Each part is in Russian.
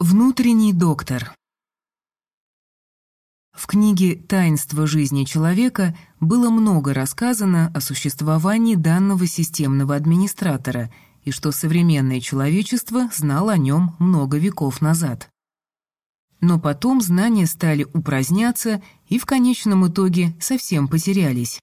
Внутренний доктор В книге «Таинство жизни человека» было много рассказано о существовании данного системного администратора и что современное человечество знало о нем много веков назад. Но потом знания стали упраздняться и в конечном итоге совсем потерялись.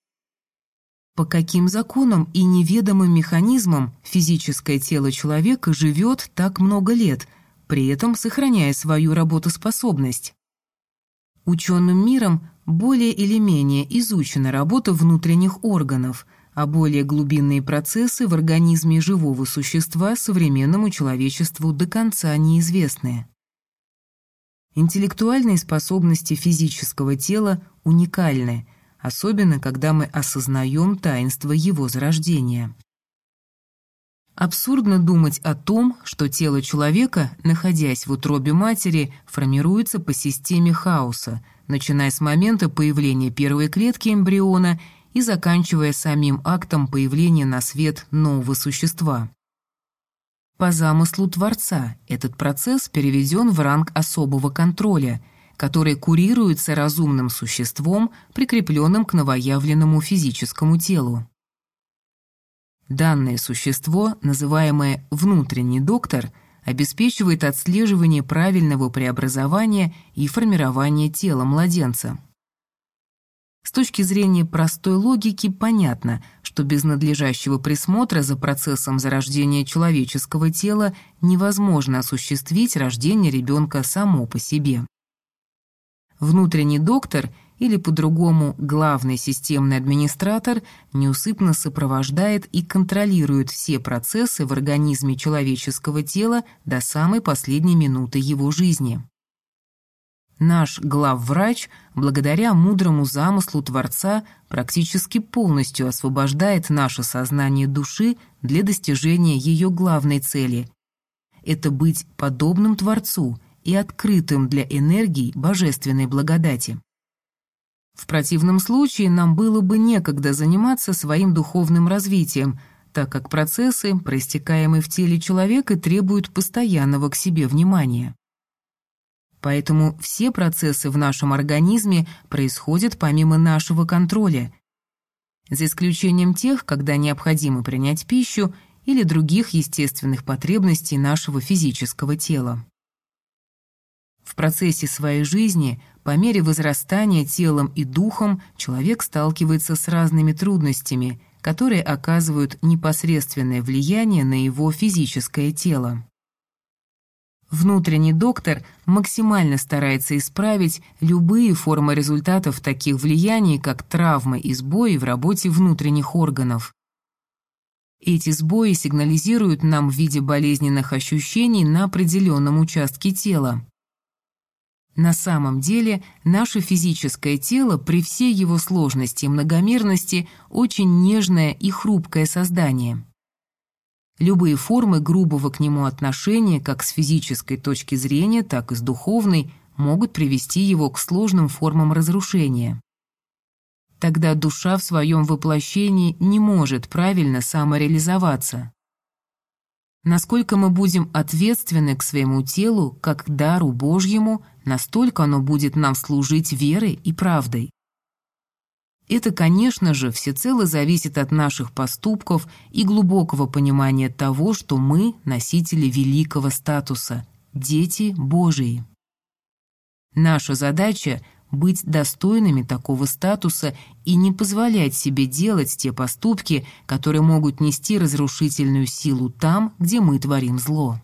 По каким законам и неведомым механизмам физическое тело человека живет так много лет – при этом сохраняя свою работоспособность. Ученым миром более или менее изучена работа внутренних органов, а более глубинные процессы в организме живого существа современному человечеству до конца неизвестны. Интеллектуальные способности физического тела уникальны, особенно когда мы осознаем таинство его зарождения. Абсурдно думать о том, что тело человека, находясь в утробе матери, формируется по системе хаоса, начиная с момента появления первой клетки эмбриона и заканчивая самим актом появления на свет нового существа. По замыслу Творца этот процесс переведен в ранг особого контроля, который курируется разумным существом, прикрепленным к новоявленному физическому телу. Данное существо, называемое «внутренний доктор», обеспечивает отслеживание правильного преобразования и формирования тела младенца. С точки зрения простой логики понятно, что без надлежащего присмотра за процессом зарождения человеческого тела невозможно осуществить рождение ребенка само по себе. Внутренний доктор – или по-другому главный системный администратор неусыпно сопровождает и контролирует все процессы в организме человеческого тела до самой последней минуты его жизни. Наш главврач, благодаря мудрому замыслу Творца, практически полностью освобождает наше сознание души для достижения ее главной цели – это быть подобным Творцу и открытым для энергий божественной благодати. В противном случае нам было бы некогда заниматься своим духовным развитием, так как процессы, проистекаемые в теле человека, требуют постоянного к себе внимания. Поэтому все процессы в нашем организме происходят помимо нашего контроля, за исключением тех, когда необходимо принять пищу или других естественных потребностей нашего физического тела. В процессе своей жизни, по мере возрастания телом и духом, человек сталкивается с разными трудностями, которые оказывают непосредственное влияние на его физическое тело. Внутренний доктор максимально старается исправить любые формы результатов таких влияний, как травмы и сбои в работе внутренних органов. Эти сбои сигнализируют нам в виде болезненных ощущений на определенном участке тела. На самом деле, наше физическое тело при всей его сложности и многомерности очень нежное и хрупкое создание. Любые формы грубого к нему отношения, как с физической точки зрения, так и с духовной, могут привести его к сложным формам разрушения. Тогда душа в своем воплощении не может правильно самореализоваться. Насколько мы будем ответственны к своему телу, как к дару Божьему, настолько оно будет нам служить верой и правдой. Это, конечно же, всецело зависит от наших поступков и глубокого понимания того, что мы – носители великого статуса, дети Божии. Наша задача быть достойными такого статуса и не позволять себе делать те поступки, которые могут нести разрушительную силу там, где мы творим зло.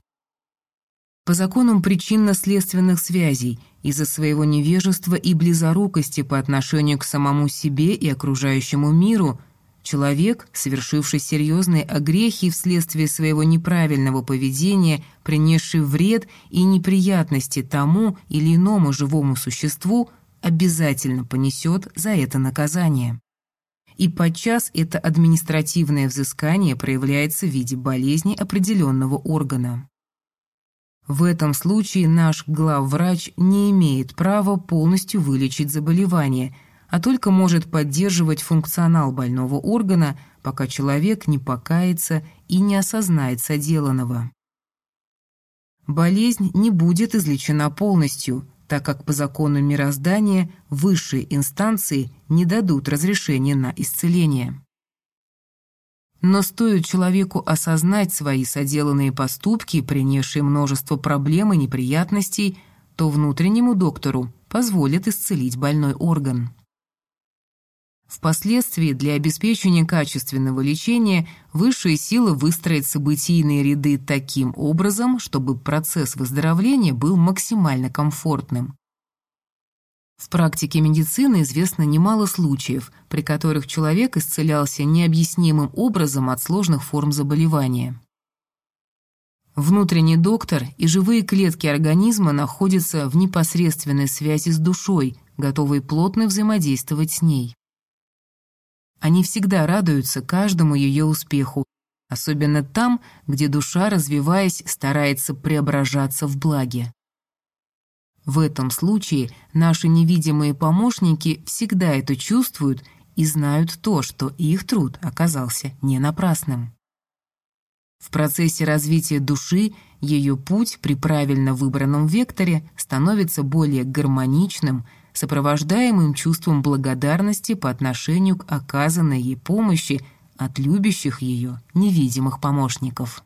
По законам причинно-следственных связей, из-за своего невежества и близорукости по отношению к самому себе и окружающему миру, человек, совершивший серьезные огрехи вследствие своего неправильного поведения, принесший вред и неприятности тому или иному живому существу – обязательно понесет за это наказание. И подчас это административное взыскание проявляется в виде болезни определенного органа. В этом случае наш главврач не имеет права полностью вылечить заболевание, а только может поддерживать функционал больного органа, пока человек не покается и не осознает соделанного. болезнь не будет излечена полностью, так как по закону мироздания высшие инстанции не дадут разрешения на исцеление. Но стоит человеку осознать свои соделанные поступки, принесшие множество проблем и неприятностей, то внутреннему доктору позволят исцелить больной орган. Впоследствии для обеспечения качественного лечения высшая сила выстроит событийные ряды таким образом, чтобы процесс выздоровления был максимально комфортным. В практике медицины известно немало случаев, при которых человек исцелялся необъяснимым образом от сложных форм заболевания. Внутренний доктор и живые клетки организма находятся в непосредственной связи с душой, готовые плотно взаимодействовать с ней. Они всегда радуются каждому ее успеху, особенно там, где душа, развиваясь, старается преображаться в благе. В этом случае наши невидимые помощники всегда это чувствуют и знают то, что их труд оказался не напрасным. В процессе развития души ее путь при правильно выбранном векторе становится более гармоничным – сопровождаемым чувством благодарности по отношению к оказанной ей помощи от любящих ее невидимых помощников.